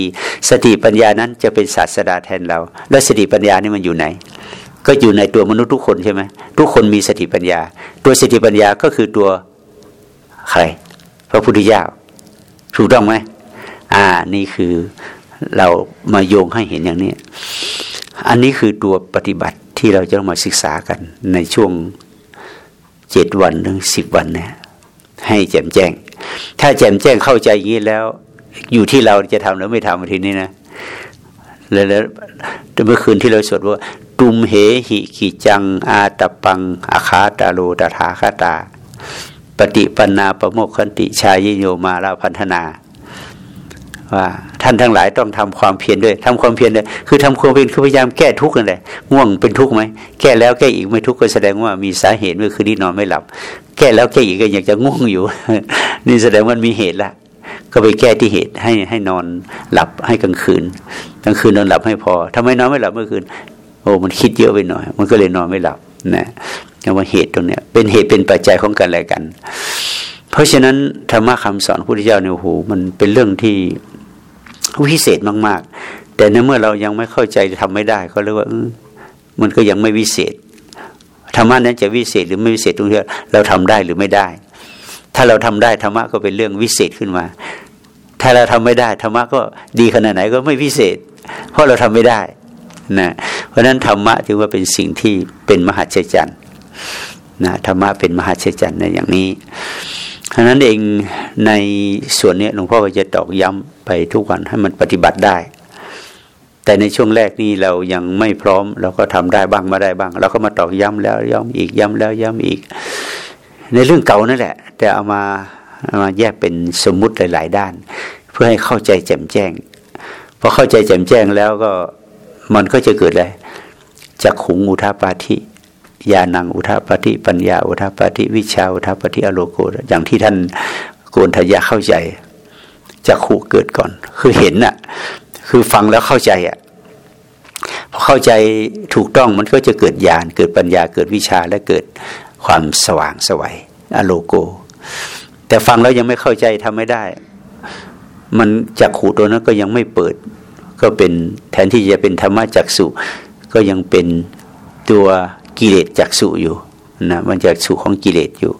สติปัญญานั้นจะเป็นศาสดาแทนเรา และสติปัญญานี่มันอยู่ไหน ก็อยู่ในตัวมนุษย์ทุกคนใช่ไหมทุกคนมีสติปัญญา ตัวสติปัญญาก็คือตัวใครพระพุทธเจ้าถูกต้องไหมอ่านี่คือเรามาโยงให้เห็นอย่างนี้ อันนี้คือตัวปฏิบัติ ที่เราจะต้องมาศึกษากันในช่วงเจ็ดวันถึงสิบวันเนี่ยให้แจ่มแจ้ง ถ้าแจ่มแจ้งเข้าใจอย่างนี้แล้ว อยู่ที่เราจะทำหรือไม่ทำทีนี้นะแล้วเมื่อคืนที่เราสวดว่า ตุมเหหิขีจัง อาตปัง อาคาตาโลตถาคตา ปฏิปันนาประโมคขันติชายโยมาลาพันธนา ว่าท่านทั้งหลายต้องทำความเพียรด้วยทำความเพียรด้วยคือทำความเพียรคือพยายามแก้ทุกข์นั่นแหละง่วงเป็นทุกข์ไหมแก้แล้วแก้อีกไม่ทุกข์ก็แสดงว่ามีสาเหตุเมื่อคืนนี้นอนไม่หลับ แก้แล้วแก้อีกก็อยังจะง่วงอยู่ นี่แสดงว่ามีเหตุละก็ไปแก้ที่เหตุให้ให้นอนหลับให้กลางคืนกลางคืนนอนหลับให้พอทำไมนอนไม่หลับเมื่อคืน โอ้มันคิดเยอะไปหน่อย มันก็เลยนอนไม่หลับนะคำว่าเหตุตรงเนี้ยเป็นเหตุเป็นปัจจัยของกันและกัน เพราะฉะนั้นธรรมะคำสอนพระพุทธเจ้าเนี่ยโอ้โหมันเป็นเรื่องที่ วิเศษมาก ๆ แต่ในเมื่อเรายังไม่เข้าใจทำไม่ได้ ก็เรียกว่ามันก็ยังไม่วิเศษธรรมะนั้นจะวิเศษหรือไม่วิเศษตรงที่เราทำได้หรือไม่ได้ ถ้าเราทำได้ธรรมะก็เป็นเรื่องวิเศษขึ้นมา ถ้าเราทำไม่ได้ธรรมะก็ดีขนาดไหนก็ไม่วิเศษ เพราะเราทำไม่ได้นะเพราะฉะนั้นธรรมะถือว่าเป็นสิ่งที่เป็นมหัศจรรย์นะธรรมะเป็นมหัศจรรย์ในอย่างนี้ ฉะนั้นเองในส่วนนี้หลวงพ่อก็จะตอกย้ำไปทุกวันให้มันปฏิบัติได้ แต่ในช่วงแรกนี้เรายังไม่พร้อม เราก็ทำได้บ้างไม่ได้บ้าง เราก็มาตอกย้ำแล้วย้ำอีกย้ำแล้วย้ำอีก ในเรื่องเก่านั่นแหละ แต่เอามาเอามาแยกเป็นสมมุติหลาย ๆ ด้าน เพื่อให้เข้าใจแจ่มแจ้งพอเข้าใจแจ่มแจ้งแล้วก็มันก็จะเกิดอะไรจากขุงอุทาปาธิ ญาณังอุทาปฏิปัญญาอุทาปฏิวิชาอุทาปฏิอโลโกอย่างที่ท่านโกนทยาเข้าใจจะขู่เกิดก่อน คือเห็นน่ะ คือฟังแล้วเข้าใจอะพอเข้าใจถูกต้องมันก็จะเกิดญาณเกิดปัญญาเกิดวิชาและเกิดความสว่างสวัยอโลโก แต่ฟังแล้วยังไม่เข้าใจทำไม่ได้ มันจักขู่ตัวนั้นก็ยังไม่เปิด ก็เป็นแทนที่จะเป็นธรรมะจักสุก็ยังเป็นตัว กิเลสจักสุอยู่นะมันจักสุของกิเลสอยู่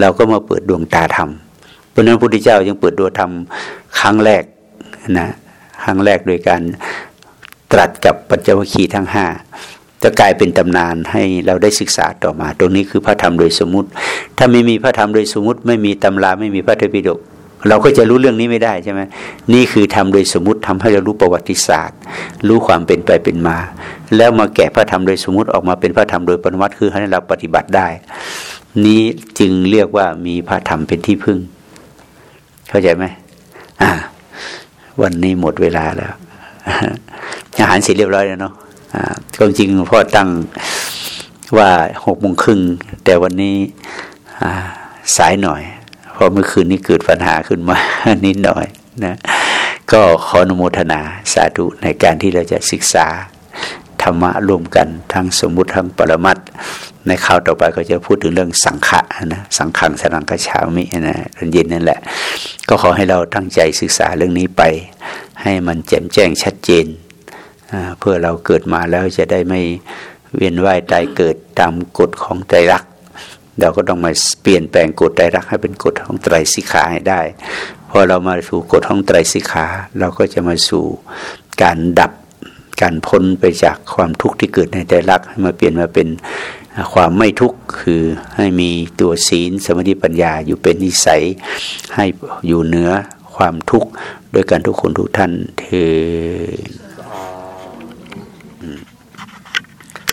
เราก็มาเปิดดวงตาธรรมเพราะนั้นพระพุทธเจ้ายังเปิดดวงธรรมครั้งแรกนะครั้งแรกโดยการตรัสกับปัญจวัคคีย์ทั้งห้าจะกลายเป็นตำนานให้เราได้ศึกษาต่อมา ตรงนี้คือพระธรรมโดยสมมติ ถ้าไม่มีพระธรรมโดยสมมติ ไม่มีตำราไม่มีพระเทปิฎก เราก็จะรู้เรื่องนี้ไม่ได้ใช่ไหมนี่คือทำโดยสมมติทำให้เรารู้ประวัติศาสตร์ รู้ความเป็นไปเป็นมา แล้วมาแกะพระธรรมโดยสมมติออกมาเป็นพระธรรมโดยปรมัตคือให้เราปฏิบัติได้ นี้จึงเรียกว่ามีพระธรรมเป็นที่พึ่ง เข้าใจไหมอ่า วันนี้หมดเวลาแล้ว อาหารเสร็จเรียบร้อยแล้วเนาะความจริงพ่อตั้งว่าหกโมงครึ่งแต่วันนี้สายหน่อย เพราะเมื่อคืนนี้เกิดปัญหาขึ้นมานิดหน่อยนะก็ขออนุโมทนาสาธุในการที่เราจะศึกษาธรรมะร่วมกันทั้งสมมุติทั้งปรมัตในข่าวต่อไปก็จะพูดถึงเรื่องสังขะนะสังขังสนังกชามินะตอนเย็นนั่นแหละ ก็ขอให้เราตั้งใจศึกษาเรื่องนี้ไป ให้มันแจ่มแจ้งชัดเจน เพื่อเราเกิดมาแล้วจะได้ไม่เวียนว่ายตายเกิดตามกฎของใจรัก เราก็ต้องมาเปลี่ยนแปลงกฎใจรักให้เป็นกฎของไตรสิกขาให้ได้พอเรามาสู่กฎของไตรสิกขาเราก็จะมาสู่การดับการพ้นไปจากความทุกข์ที่เกิดในใจรักให้มาเปลี่ยนมาเป็นความไม่ทุกข์คือให้มีตัวศีลสมาธิปัญญาอยู่เป็นนิสัยให้อยู่เหนือความทุกข์โดยการทุกคนทุกท่านเธอ